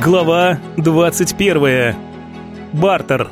Глава 21. Бартер.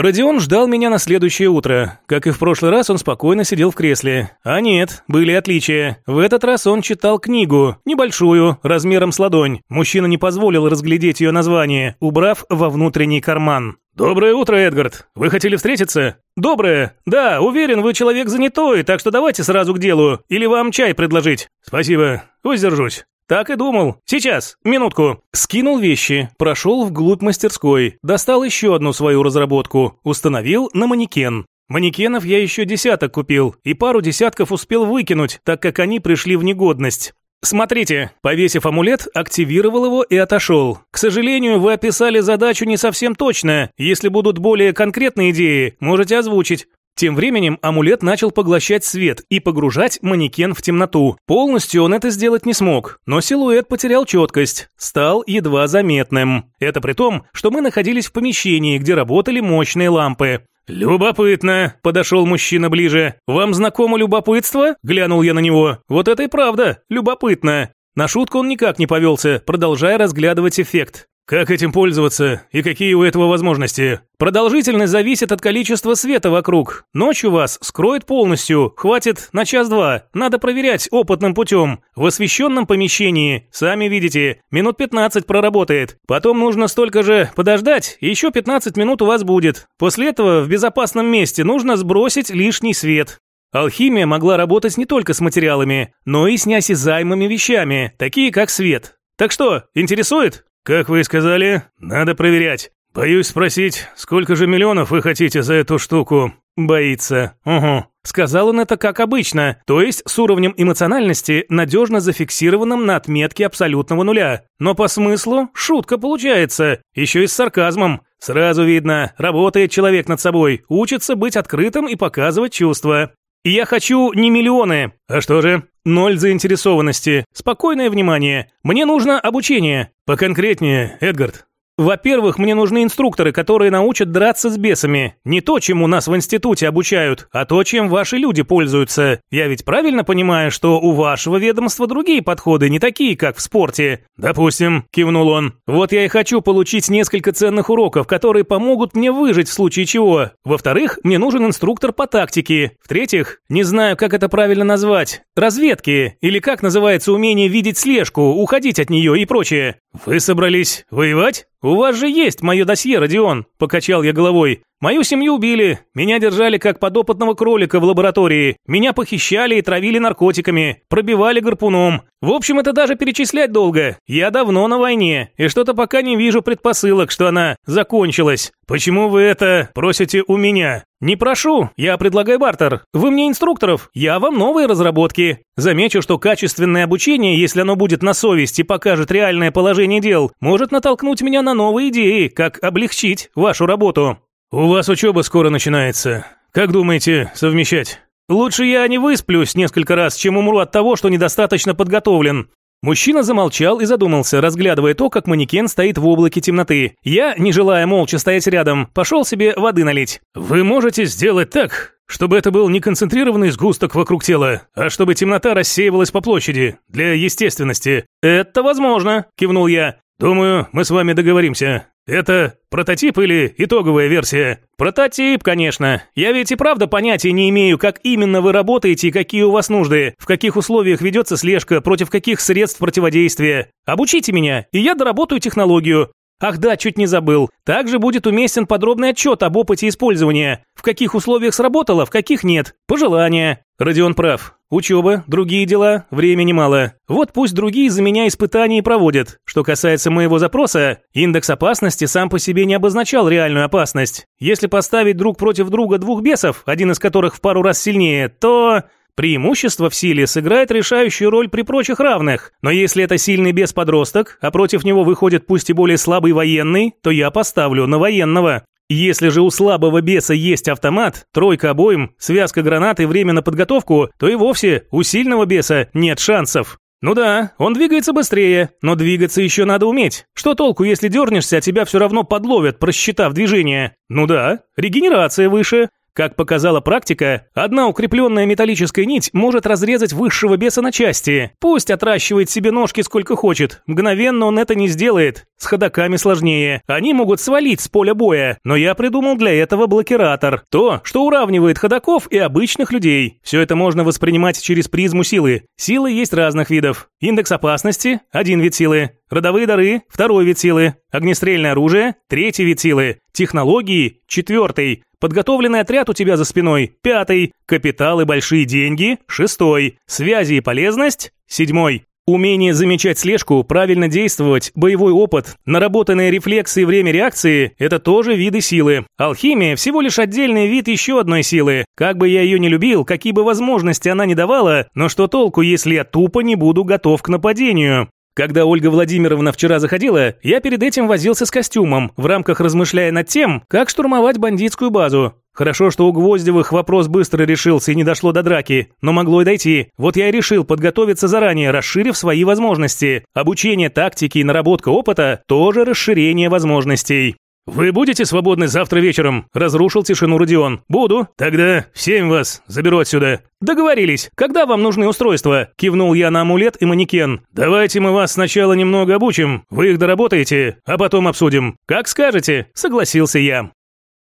Родион ждал меня на следующее утро. Как и в прошлый раз, он спокойно сидел в кресле. А нет, были отличия. В этот раз он читал книгу, небольшую, размером с ладонь. Мужчина не позволил разглядеть ее название, убрав во внутренний карман. «Доброе утро, Эдгард. Вы хотели встретиться?» «Доброе. Да, уверен, вы человек занятой, так что давайте сразу к делу. Или вам чай предложить?» «Спасибо. Воздержусь». «Так и думал. Сейчас, минутку». Скинул вещи, прошел вглубь мастерской, достал еще одну свою разработку, установил на манекен. Манекенов я еще десяток купил, и пару десятков успел выкинуть, так как они пришли в негодность. Смотрите, повесив амулет, активировал его и отошел. К сожалению, вы описали задачу не совсем точно. Если будут более конкретные идеи, можете озвучить. Тем временем амулет начал поглощать свет и погружать манекен в темноту. Полностью он это сделать не смог, но силуэт потерял четкость, стал едва заметным. Это при том, что мы находились в помещении, где работали мощные лампы. «Любопытно», – подошел мужчина ближе. «Вам знакомо любопытство?» – глянул я на него. «Вот это и правда, любопытно». На шутку он никак не повелся, продолжая разглядывать эффект. Как этим пользоваться и какие у этого возможности? Продолжительность зависит от количества света вокруг. Ночью вас скроет полностью, хватит на час-два. Надо проверять опытным путем. В освещенном помещении, сами видите, минут 15 проработает. Потом нужно столько же подождать, и еще 15 минут у вас будет. После этого в безопасном месте нужно сбросить лишний свет. Алхимия могла работать не только с материалами, но и с неосязаемыми вещами, такие как свет. Так что, интересует? «Как вы и сказали, надо проверять. Боюсь спросить, сколько же миллионов вы хотите за эту штуку?» «Боится. Угу». Сказал он это как обычно, то есть с уровнем эмоциональности, надежно зафиксированным на отметке абсолютного нуля. Но по смыслу шутка получается, еще и с сарказмом. Сразу видно, работает человек над собой, учится быть открытым и показывать чувства. Я хочу не миллионы. А что же? Ноль заинтересованности. Спокойное внимание. Мне нужно обучение. Поконкретнее, Эдгард. Во-первых, мне нужны инструкторы, которые научат драться с бесами. Не то, чему нас в институте обучают, а то, чем ваши люди пользуются. Я ведь правильно понимаю, что у вашего ведомства другие подходы, не такие, как в спорте? Допустим, кивнул он. Вот я и хочу получить несколько ценных уроков, которые помогут мне выжить в случае чего. Во-вторых, мне нужен инструктор по тактике. В-третьих, не знаю, как это правильно назвать. Разведки. Или как называется умение видеть слежку, уходить от нее и прочее. Вы собрались воевать? «У вас же есть мое досье, Родион», – покачал я головой. «Мою семью убили, меня держали как подопытного кролика в лаборатории, меня похищали и травили наркотиками, пробивали гарпуном. В общем, это даже перечислять долго. Я давно на войне, и что-то пока не вижу предпосылок, что она закончилась. Почему вы это просите у меня? Не прошу, я предлагаю бартер. Вы мне инструкторов, я вам новые разработки. Замечу, что качественное обучение, если оно будет на совести покажет реальное положение дел, может натолкнуть меня на новые идеи, как облегчить вашу работу. У вас учеба скоро начинается. Как думаете совмещать? Лучше я не высплюсь несколько раз, чем умру от того, что недостаточно подготовлен. Мужчина замолчал и задумался, разглядывая то, как манекен стоит в облаке темноты. Я, не желая молча стоять рядом, пошел себе воды налить. «Вы можете сделать так, чтобы это был не концентрированный сгусток вокруг тела, а чтобы темнота рассеивалась по площади, для естественности». «Это возможно», – кивнул я. «Думаю, мы с вами договоримся. Это прототип или итоговая версия? Прототип, конечно. Я ведь и правда понятия не имею, как именно вы работаете и какие у вас нужды, в каких условиях ведется слежка, против каких средств противодействия. Обучите меня, и я доработаю технологию. Ах да, чуть не забыл. Также будет уместен подробный отчет об опыте использования. В каких условиях сработало, в каких нет. Пожелания. Родион прав. Учеба, другие дела, времени мало. Вот пусть другие за меня испытания проводят. Что касается моего запроса, индекс опасности сам по себе не обозначал реальную опасность. Если поставить друг против друга двух бесов, один из которых в пару раз сильнее, то... Преимущество в силе сыграет решающую роль при прочих равных, но если это сильный бес-подросток, а против него выходит пусть и более слабый военный, то я поставлю на военного. Если же у слабого беса есть автомат, тройка обоим, связка гранат и время на подготовку, то и вовсе у сильного беса нет шансов. Ну да, он двигается быстрее, но двигаться еще надо уметь. Что толку, если дернешься, а тебя все равно подловят, просчитав движение? Ну да, регенерация выше. Как показала практика, одна укрепленная металлическая нить может разрезать высшего беса на части. Пусть отращивает себе ножки сколько хочет, мгновенно он это не сделает. С ходаками сложнее. Они могут свалить с поля боя, но я придумал для этого блокиратор. То, что уравнивает ходаков и обычных людей. Все это можно воспринимать через призму силы. Силы есть разных видов. Индекс опасности – один вид силы. Родовые дары – второй вид силы. Огнестрельное оружие – третий вид силы. Технологии – четвертый. Подготовленный отряд у тебя за спиной – пятый. Капитал и большие деньги – шестой. Связи и полезность – седьмой. Умение замечать слежку, правильно действовать, боевой опыт, наработанные рефлексы и время реакции – это тоже виды силы. Алхимия – всего лишь отдельный вид еще одной силы. Как бы я ее не любил, какие бы возможности она не давала, но что толку, если я тупо не буду готов к нападению? Когда Ольга Владимировна вчера заходила, я перед этим возился с костюмом, в рамках размышляя над тем, как штурмовать бандитскую базу. Хорошо, что у Гвоздевых вопрос быстро решился и не дошло до драки, но могло и дойти. Вот я и решил подготовиться заранее, расширив свои возможности. Обучение тактики и наработка опыта – тоже расширение возможностей. «Вы будете свободны завтра вечером?» – разрушил тишину Родион. «Буду. Тогда семь вас заберу отсюда». «Договорились. Когда вам нужны устройства?» – кивнул я на амулет и манекен. «Давайте мы вас сначала немного обучим. Вы их доработаете, а потом обсудим. Как скажете?» – согласился я.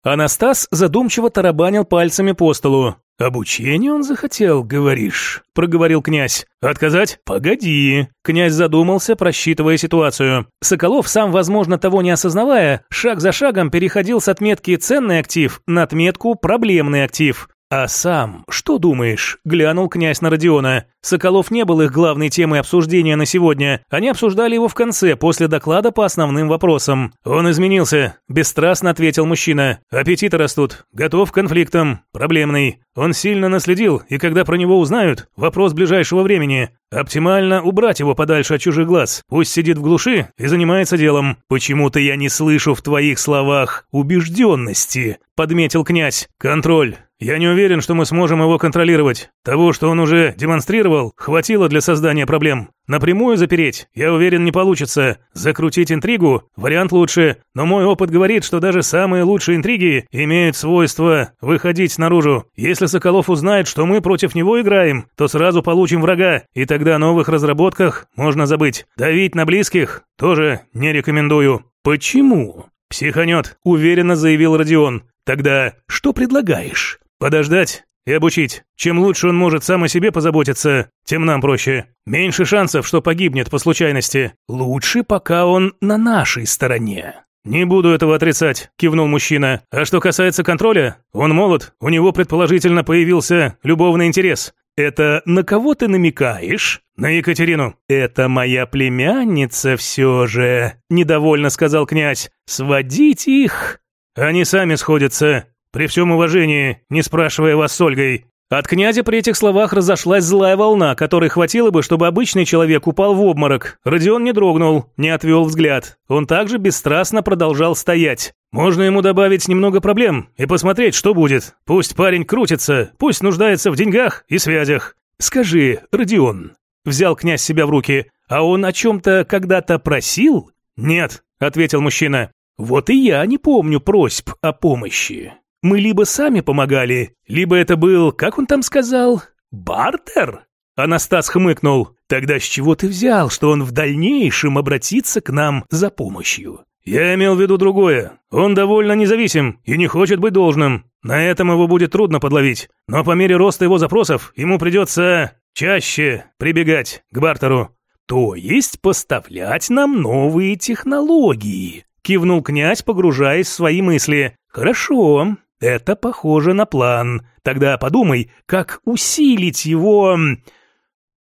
Анастас задумчиво тарабанил пальцами по столу. «Обучение он захотел, говоришь?» – проговорил князь. «Отказать? Погоди!» Князь задумался, просчитывая ситуацию. Соколов, сам, возможно, того не осознавая, шаг за шагом переходил с отметки «ценный актив» на отметку «проблемный актив». «А сам что думаешь?» – глянул князь на Родиона. Соколов не был их главной темой обсуждения на сегодня. Они обсуждали его в конце, после доклада по основным вопросам. «Он изменился», – бесстрастно ответил мужчина. «Аппетиты растут. Готов к конфликтам. Проблемный. Он сильно наследил, и когда про него узнают, вопрос ближайшего времени. Оптимально убрать его подальше от чужих глаз. Пусть сидит в глуши и занимается делом. Почему-то я не слышу в твоих словах убежденности», – подметил князь. «Контроль. Я не уверен, что мы сможем его контролировать. Того, что он уже демонстрировал, хватило для создания проблем. Напрямую запереть, я уверен, не получится. Закрутить интригу – вариант лучше, но мой опыт говорит, что даже самые лучшие интриги имеют свойство выходить наружу. Если Соколов узнает, что мы против него играем, то сразу получим врага, и тогда о новых разработках можно забыть. Давить на близких тоже не рекомендую. Почему? «Психанет», – уверенно заявил Родион. «Тогда что предлагаешь?» Подождать и обучить. Чем лучше он может сам о себе позаботиться, тем нам проще. Меньше шансов, что погибнет по случайности. Лучше, пока он на нашей стороне. «Не буду этого отрицать», – кивнул мужчина. «А что касается контроля, он молод, у него предположительно появился любовный интерес. Это на кого ты намекаешь?» «На Екатерину». «Это моя племянница все же», – недовольно сказал князь. «Сводить их?» «Они сами сходятся. При всем уважении, не спрашивая вас с Ольгой». От князя при этих словах разошлась злая волна, которой хватило бы, чтобы обычный человек упал в обморок. Родион не дрогнул, не отвел взгляд. Он также бесстрастно продолжал стоять. Можно ему добавить немного проблем и посмотреть, что будет. Пусть парень крутится, пусть нуждается в деньгах и связях. Скажи, Родион, взял князь себя в руки, а он о чем-то когда-то просил? Нет, ответил мужчина. Вот и я не помню просьб о помощи. Мы либо сами помогали, либо это был, как он там сказал, бартер? Анастас хмыкнул. Тогда с чего ты взял, что он в дальнейшем обратится к нам за помощью? Я имел в виду другое. Он довольно независим и не хочет быть должным. На этом его будет трудно подловить. Но по мере роста его запросов ему придется чаще прибегать к бартеру. То есть поставлять нам новые технологии, кивнул князь, погружаясь в свои мысли. Хорошо, это похоже на план. Тогда подумай, как усилить его...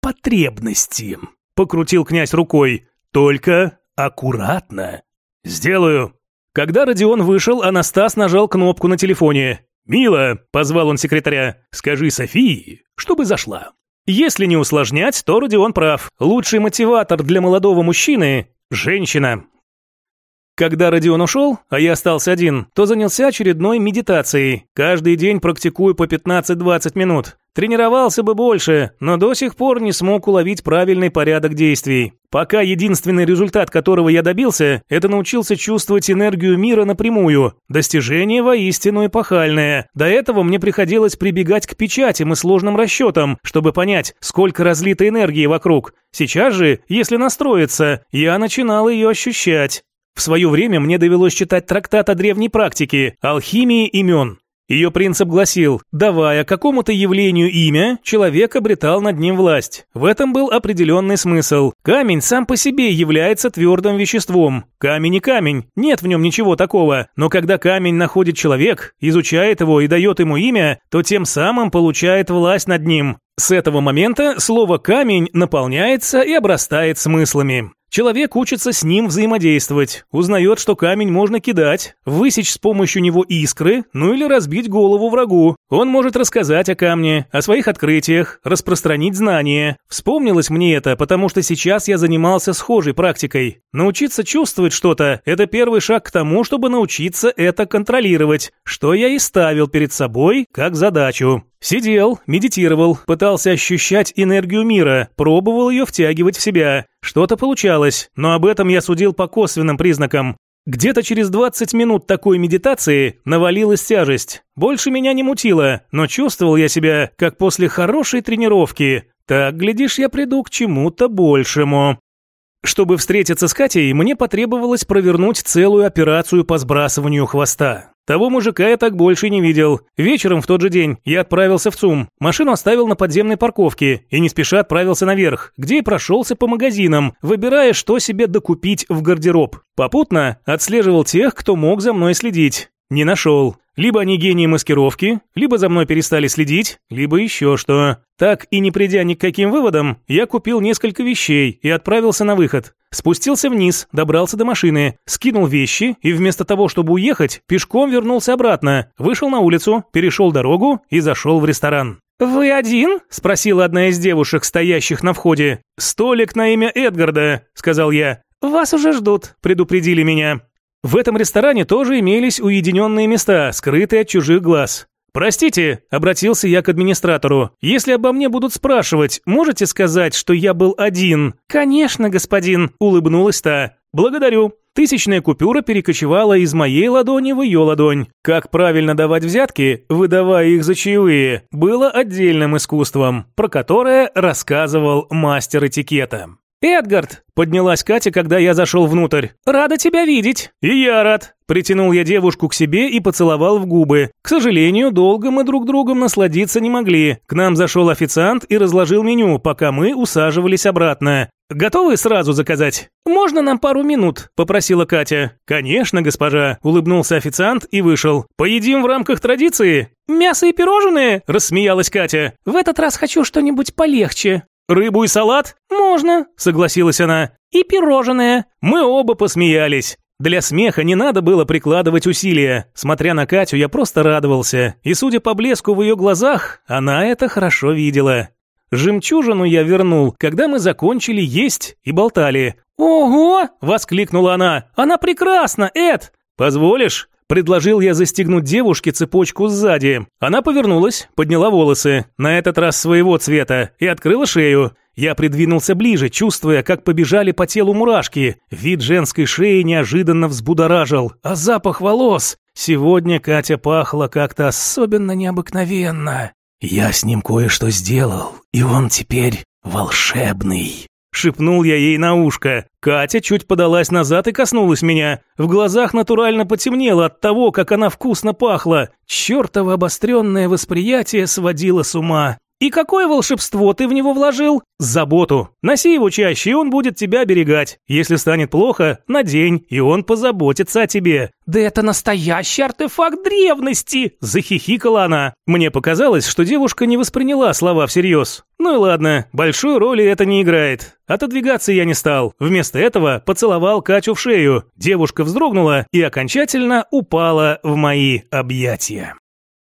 потребности. Покрутил князь рукой. Только аккуратно. Сделаю. Когда Родион вышел, Анастас нажал кнопку на телефоне. «Мила», — позвал он секретаря, — «скажи Софии, чтобы зашла». Если не усложнять, то Родион прав. Лучший мотиватор для молодого мужчины – женщина. Когда Родион ушел, а я остался один, то занялся очередной медитацией. Каждый день практикую по 15-20 минут. Тренировался бы больше, но до сих пор не смог уловить правильный порядок действий. Пока единственный результат, которого я добился, это научился чувствовать энергию мира напрямую. Достижение воистину эпохальное. До этого мне приходилось прибегать к печатям и сложным расчетам, чтобы понять, сколько разлито энергии вокруг. Сейчас же, если настроиться, я начинал ее ощущать. В свое время мне довелось читать трактат о древней практике «Алхимии имен». Ее принцип гласил, давая какому-то явлению имя, человек обретал над ним власть. В этом был определенный смысл. Камень сам по себе является твердым веществом. Камень и камень, нет в нем ничего такого. Но когда камень находит человек, изучает его и дает ему имя, то тем самым получает власть над ним. С этого момента слово «камень» наполняется и обрастает смыслами. Человек учится с ним взаимодействовать, узнает, что камень можно кидать, высечь с помощью него искры, ну или разбить голову врагу. Он может рассказать о камне, о своих открытиях, распространить знания. Вспомнилось мне это, потому что сейчас я занимался схожей практикой. Научиться чувствовать что-то – это первый шаг к тому, чтобы научиться это контролировать, что я и ставил перед собой как задачу. Сидел, медитировал, пытался ощущать энергию мира, пробовал ее втягивать в себя. Что-то получалось, но об этом я судил по косвенным признакам. Где-то через 20 минут такой медитации навалилась тяжесть. Больше меня не мутило, но чувствовал я себя, как после хорошей тренировки. Так, глядишь, я приду к чему-то большему. Чтобы встретиться с Катей, мне потребовалось провернуть целую операцию по сбрасыванию хвоста. Того мужика я так больше не видел. Вечером в тот же день я отправился в ЦУМ. Машину оставил на подземной парковке и не спеша отправился наверх, где и прошелся по магазинам, выбирая, что себе докупить в гардероб. Попутно отслеживал тех, кто мог за мной следить. Не нашел. Либо они гении маскировки, либо за мной перестали следить, либо еще что. Так и не придя ни к каким выводам, я купил несколько вещей и отправился на выход. Спустился вниз, добрался до машины, скинул вещи и вместо того, чтобы уехать, пешком вернулся обратно, вышел на улицу, перешел дорогу и зашел в ресторан. «Вы один?» – спросила одна из девушек, стоящих на входе. «Столик на имя Эдгарда», – сказал я. «Вас уже ждут», – предупредили меня. В этом ресторане тоже имелись уединенные места, скрытые от чужих глаз. «Простите», – обратился я к администратору, – «если обо мне будут спрашивать, можете сказать, что я был один?» «Конечно, господин», – улыбнулась та. «Благодарю». Тысячная купюра перекочевала из моей ладони в ее ладонь. Как правильно давать взятки, выдавая их за чаевые, было отдельным искусством, про которое рассказывал мастер этикета. «Эдгард!» – поднялась Катя, когда я зашел внутрь. «Рада тебя видеть!» «И я рад!» Притянул я девушку к себе и поцеловал в губы. К сожалению, долго мы друг другом насладиться не могли. К нам зашел официант и разложил меню, пока мы усаживались обратно. «Готовы сразу заказать?» «Можно нам пару минут?» – попросила Катя. «Конечно, госпожа», – улыбнулся официант и вышел. «Поедим в рамках традиции?» «Мясо и пирожные?» – рассмеялась Катя. «В этот раз хочу что-нибудь полегче». «Рыбу и салат?» «Можно», — согласилась она. «И пирожное». Мы оба посмеялись. Для смеха не надо было прикладывать усилия. Смотря на Катю, я просто радовался. И судя по блеску в ее глазах, она это хорошо видела. Жемчужину я вернул, когда мы закончили есть и болтали. «Ого!» – воскликнула она. «Она прекрасна, Эд!» «Позволишь?» Предложил я застегнуть девушке цепочку сзади. Она повернулась, подняла волосы, на этот раз своего цвета, и открыла шею. Я придвинулся ближе, чувствуя, как побежали по телу мурашки. Вид женской шеи неожиданно взбудоражил. А запах волос? Сегодня Катя пахла как-то особенно необыкновенно. Я с ним кое-что сделал, и он теперь волшебный. Шепнул я ей на ушко. Катя чуть подалась назад и коснулась меня. В глазах натурально потемнело от того, как она вкусно пахла. Чёртово обостренное восприятие сводило с ума. «И какое волшебство ты в него вложил?» «Заботу. Носи его чаще, и он будет тебя оберегать. Если станет плохо, надень, и он позаботится о тебе». «Да это настоящий артефакт древности!» – захихикала она. Мне показалось, что девушка не восприняла слова всерьез. Ну и ладно, большой роли это не играет. Отодвигаться я не стал. Вместо этого поцеловал Катю в шею. Девушка вздрогнула и окончательно упала в мои объятия.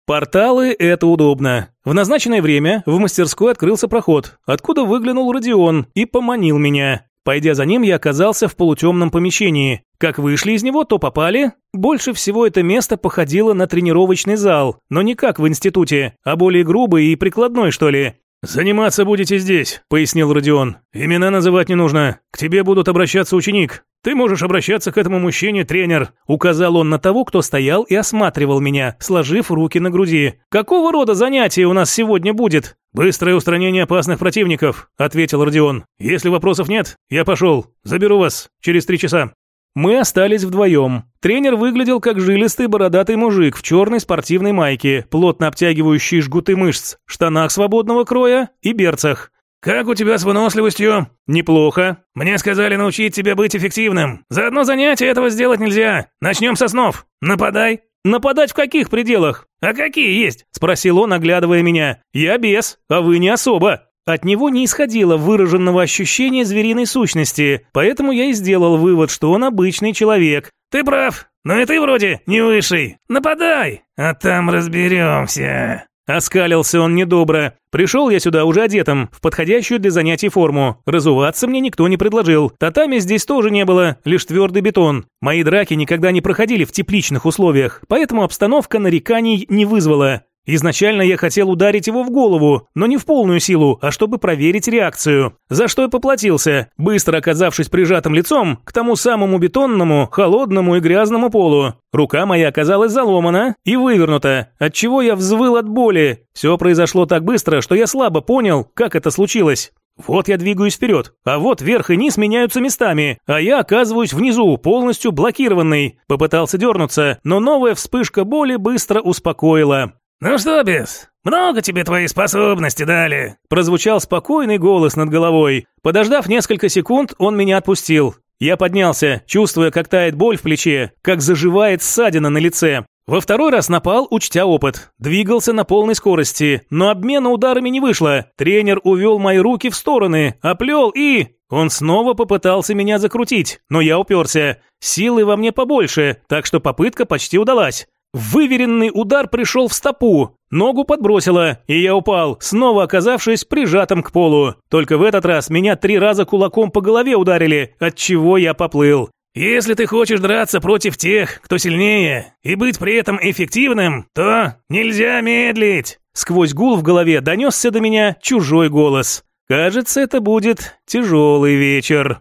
Порталы – это удобно. В назначенное время в мастерской открылся проход, откуда выглянул Родион и поманил меня. Пойдя за ним, я оказался в полутемном помещении. Как вышли из него, то попали. Больше всего это место походило на тренировочный зал, но не как в институте, а более грубый и прикладной, что ли. «Заниматься будете здесь», — пояснил Родион. «Имена называть не нужно. К тебе будут обращаться ученик. Ты можешь обращаться к этому мужчине, тренер», — указал он на того, кто стоял и осматривал меня, сложив руки на груди. «Какого рода занятие у нас сегодня будет?» «Быстрое устранение опасных противников», — ответил Родион. «Если вопросов нет, я пошел. Заберу вас через три часа». Мы остались вдвоем. Тренер выглядел как жилистый бородатый мужик в черной спортивной майке, плотно обтягивающей жгуты мышц, штанах свободного кроя и берцах. «Как у тебя с выносливостью?» «Неплохо. Мне сказали научить тебя быть эффективным. За одно занятие этого сделать нельзя. Начнем со снов. Нападай». «Нападать в каких пределах?» «А какие есть?» – спросил он, оглядывая меня. «Я без, а вы не особо». От него не исходило выраженного ощущения звериной сущности, поэтому я и сделал вывод, что он обычный человек. «Ты прав, но и ты вроде не высший. Нападай, а там разберемся». Оскалился он недобро. Пришел я сюда уже одетым, в подходящую для занятий форму. Разуваться мне никто не предложил. Татами здесь тоже не было, лишь твердый бетон. Мои драки никогда не проходили в тепличных условиях, поэтому обстановка нареканий не вызвала. Изначально я хотел ударить его в голову, но не в полную силу, а чтобы проверить реакцию. За что и поплатился, быстро оказавшись прижатым лицом к тому самому бетонному, холодному и грязному полу. Рука моя оказалась заломана и вывернута, отчего я взвыл от боли. Все произошло так быстро, что я слабо понял, как это случилось. Вот я двигаюсь вперед, а вот верх и низ меняются местами, а я оказываюсь внизу, полностью блокированный. Попытался дернуться, но новая вспышка боли быстро успокоила. «Ну что, бес, много тебе твои способности дали?» Прозвучал спокойный голос над головой. Подождав несколько секунд, он меня отпустил. Я поднялся, чувствуя, как тает боль в плече, как заживает ссадина на лице. Во второй раз напал, учтя опыт. Двигался на полной скорости, но обмена ударами не вышло. Тренер увел мои руки в стороны, оплел и... Он снова попытался меня закрутить, но я уперся. Силы во мне побольше, так что попытка почти удалась. Выверенный удар пришел в стопу, ногу подбросило, и я упал, снова оказавшись прижатым к полу. Только в этот раз меня три раза кулаком по голове ударили, от чего я поплыл. Если ты хочешь драться против тех, кто сильнее, и быть при этом эффективным, то нельзя медлить. Сквозь гул в голове донесся до меня чужой голос. Кажется, это будет тяжелый вечер.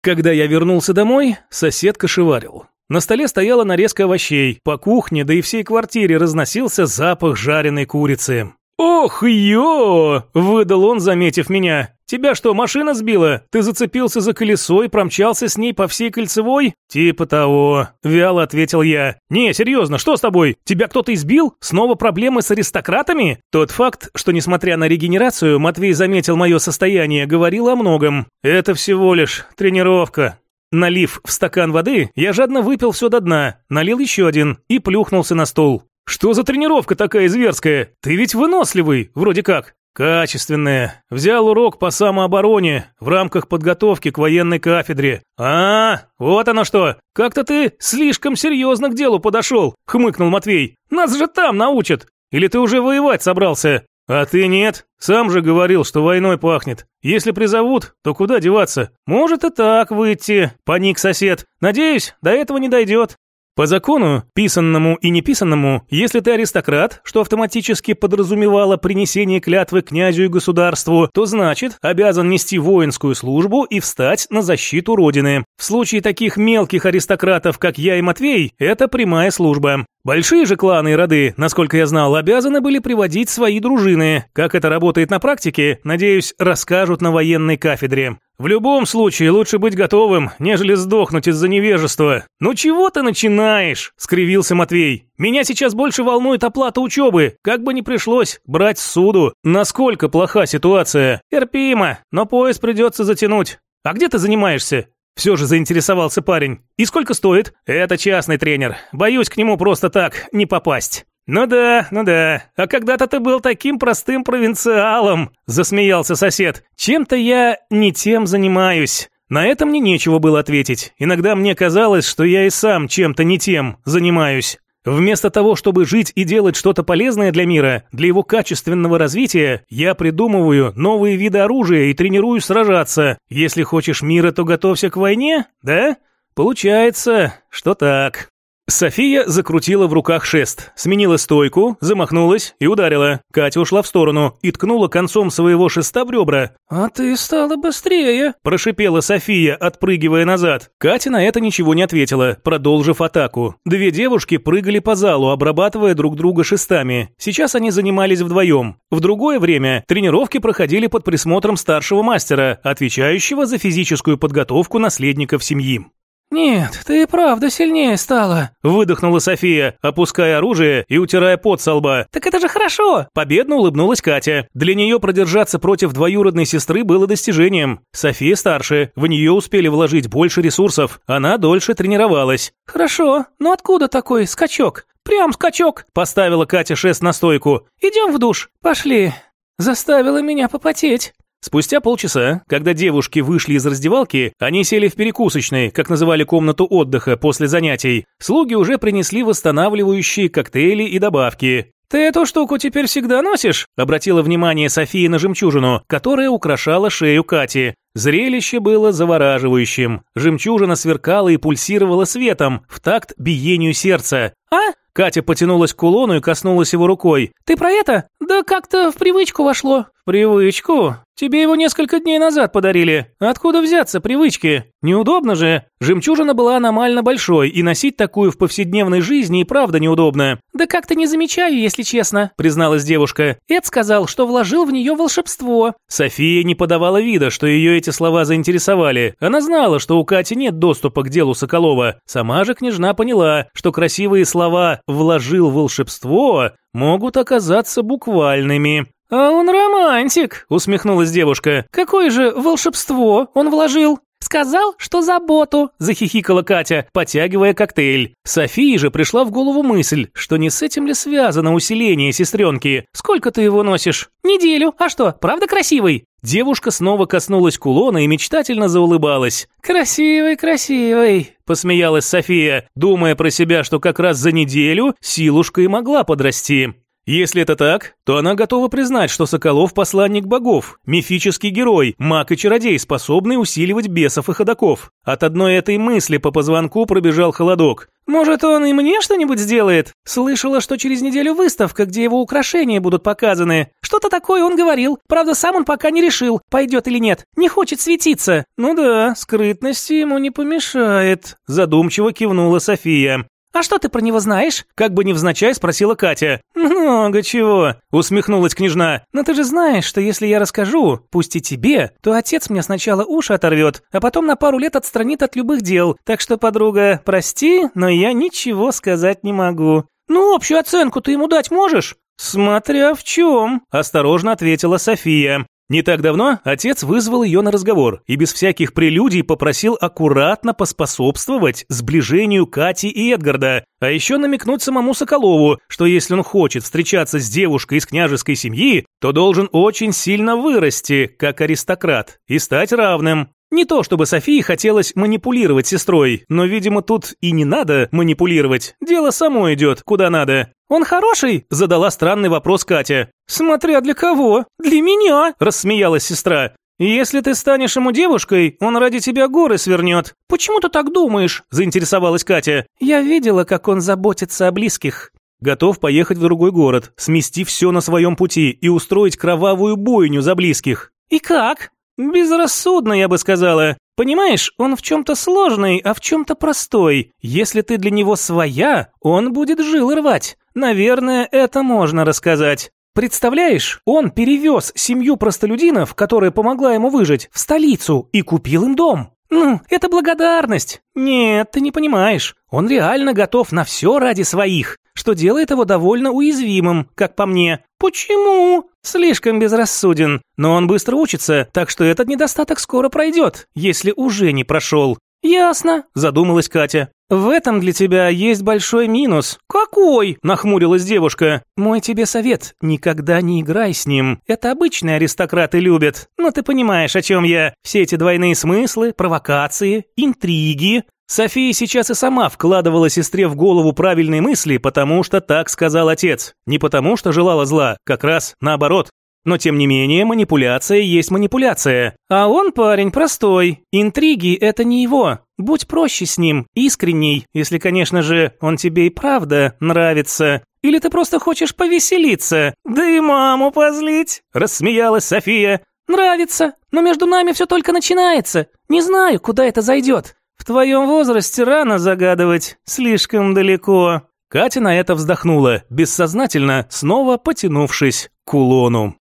Когда я вернулся домой, сосед кошеварил. На столе стояла нарезка овощей. По кухне, да и всей квартире разносился запах жареной курицы. «Ох, ё!» – выдал он, заметив меня. «Тебя что, машина сбила? Ты зацепился за колесо и промчался с ней по всей кольцевой?» «Типа того», – вяло ответил я. «Не, серьезно, что с тобой? Тебя кто-то избил? Снова проблемы с аристократами?» Тот факт, что несмотря на регенерацию, Матвей заметил мое состояние, говорил о многом. «Это всего лишь тренировка», Налив в стакан воды, я жадно выпил все до дна, налил еще один и плюхнулся на стол. «Что за тренировка такая зверская? Ты ведь выносливый, вроде как». «Качественная. Взял урок по самообороне в рамках подготовки к военной кафедре». «А, вот оно что. Как-то ты слишком серьезно к делу подошел», — хмыкнул Матвей. «Нас же там научат. Или ты уже воевать собрался?» «А ты нет? Сам же говорил, что войной пахнет. Если призовут, то куда деваться? Может и так выйти», — паник сосед. «Надеюсь, до этого не дойдет». По закону, писанному и неписанному, если ты аристократ, что автоматически подразумевало принесение клятвы князю и государству, то значит, обязан нести воинскую службу и встать на защиту родины. В случае таких мелких аристократов, как я и Матвей, это прямая служба. Большие же кланы и роды, насколько я знал, обязаны были приводить свои дружины. Как это работает на практике, надеюсь, расскажут на военной кафедре. В любом случае, лучше быть готовым, нежели сдохнуть из-за невежества. Ну чего ты начинаешь? скривился Матвей. Меня сейчас больше волнует оплата учебы, как бы ни пришлось брать суду. Насколько плоха ситуация? Терпимо, но поезд придется затянуть. А где ты занимаешься? Все же заинтересовался парень. И сколько стоит? Это частный тренер. Боюсь к нему просто так не попасть. «Ну да, ну да. А когда-то ты был таким простым провинциалом», – засмеялся сосед. «Чем-то я не тем занимаюсь». На это мне нечего было ответить. Иногда мне казалось, что я и сам чем-то не тем занимаюсь. Вместо того, чтобы жить и делать что-то полезное для мира, для его качественного развития, я придумываю новые виды оружия и тренируюсь сражаться. Если хочешь мира, то готовься к войне, да? Получается, что так. София закрутила в руках шест, сменила стойку, замахнулась и ударила. Катя ушла в сторону и ткнула концом своего шеста в ребра. «А ты стала быстрее», – прошипела София, отпрыгивая назад. Катя на это ничего не ответила, продолжив атаку. Две девушки прыгали по залу, обрабатывая друг друга шестами. Сейчас они занимались вдвоем. В другое время тренировки проходили под присмотром старшего мастера, отвечающего за физическую подготовку наследников семьи. «Нет, ты правда сильнее стала», – выдохнула София, опуская оружие и утирая пот со лба. «Так это же хорошо!» – победно улыбнулась Катя. Для нее продержаться против двоюродной сестры было достижением. София старше, в нее успели вложить больше ресурсов, она дольше тренировалась. «Хорошо, но откуда такой скачок?» «Прям скачок!» – поставила Катя шест на стойку. «Идем в душ». «Пошли». Заставила меня попотеть. Спустя полчаса, когда девушки вышли из раздевалки, они сели в перекусочной, как называли комнату отдыха после занятий. Слуги уже принесли восстанавливающие коктейли и добавки. «Ты эту штуку теперь всегда носишь?» – обратила внимание София на жемчужину, которая украшала шею Кати. Зрелище было завораживающим. Жемчужина сверкала и пульсировала светом в такт биению сердца. «А?» Катя потянулась к кулону и коснулась его рукой. «Ты про это? Да как-то в привычку вошло». «Привычку? Тебе его несколько дней назад подарили. Откуда взяться привычки? Неудобно же. Жемчужина была аномально большой, и носить такую в повседневной жизни и правда неудобно. Да как-то не замечаю, если честно, призналась девушка. Эд сказал, что вложил в нее волшебство. София не подавала вида, что ее эти слова заинтересовали. Она знала, что у Кати нет доступа к делу Соколова. Сама же княжна поняла, что красивые слова «вложил волшебство» могут оказаться буквальными. «А он романтик», — усмехнулась девушка. «Какое же волшебство он вложил?» «Сказал, что заботу», – захихикала Катя, потягивая коктейль. Софии же пришла в голову мысль, что не с этим ли связано усиление сестренки. «Сколько ты его носишь?» «Неделю. А что, правда красивый?» Девушка снова коснулась кулона и мечтательно заулыбалась. «Красивый, красивый», – посмеялась София, думая про себя, что как раз за неделю силушка и могла подрасти. Если это так, то она готова признать, что Соколов – посланник богов, мифический герой, маг и чародей, способный усиливать бесов и ходоков. От одной этой мысли по позвонку пробежал холодок. «Может, он и мне что-нибудь сделает? Слышала, что через неделю выставка, где его украшения будут показаны. Что-то такое он говорил. Правда, сам он пока не решил, пойдет или нет. Не хочет светиться». «Ну да, скрытности ему не помешает», – задумчиво кивнула София. «А что ты про него знаешь?» – как бы невзначай спросила Катя. «Много чего», – усмехнулась княжна. «Но ты же знаешь, что если я расскажу, пусть и тебе, то отец мне сначала уши оторвет, а потом на пару лет отстранит от любых дел. Так что, подруга, прости, но я ничего сказать не могу». «Ну, общую оценку ты ему дать можешь?» «Смотря в чем», – осторожно ответила София. Не так давно отец вызвал ее на разговор и без всяких прелюдий попросил аккуратно поспособствовать сближению Кати и Эдгарда, а еще намекнуть самому Соколову, что если он хочет встречаться с девушкой из княжеской семьи, то должен очень сильно вырасти, как аристократ, и стать равным. Не то чтобы Софии хотелось манипулировать сестрой, но, видимо, тут и не надо манипулировать. Дело само идет, куда надо. «Он хороший?» – задала странный вопрос Катя. «Смотря для кого? Для меня!» – рассмеялась сестра. «Если ты станешь ему девушкой, он ради тебя горы свернет». «Почему ты так думаешь?» – заинтересовалась Катя. «Я видела, как он заботится о близких». Готов поехать в другой город, смести все на своем пути и устроить кровавую бойню за близких. «И как?» «Безрассудно, я бы сказала. Понимаешь, он в чем-то сложный, а в чем-то простой. Если ты для него своя, он будет жил рвать. Наверное, это можно рассказать. Представляешь, он перевез семью простолюдинов, которая помогла ему выжить, в столицу и купил им дом. Ну, это благодарность. Нет, ты не понимаешь. Он реально готов на все ради своих, что делает его довольно уязвимым, как по мне. Почему? Слишком безрассуден. Но он быстро учится, так что этот недостаток скоро пройдет, если уже не прошел. «Ясно», – задумалась Катя. «В этом для тебя есть большой минус». «Какой?» – нахмурилась девушка. «Мой тебе совет – никогда не играй с ним. Это обычные аристократы любят. Но ты понимаешь, о чем я. Все эти двойные смыслы, провокации, интриги. София сейчас и сама вкладывала сестре в голову правильные мысли, потому что так сказал отец. Не потому что желала зла, как раз наоборот. Но тем не менее, манипуляция есть манипуляция. А он парень простой. Интриги – это не его. Будь проще с ним, искренней, если, конечно же, он тебе и правда нравится. Или ты просто хочешь повеселиться? Да и маму позлить!» – рассмеялась София. «Нравится, но между нами все только начинается. Не знаю, куда это зайдет. В твоем возрасте рано загадывать, слишком далеко». Катя на это вздохнула, бессознательно, снова потянувшись к кулону.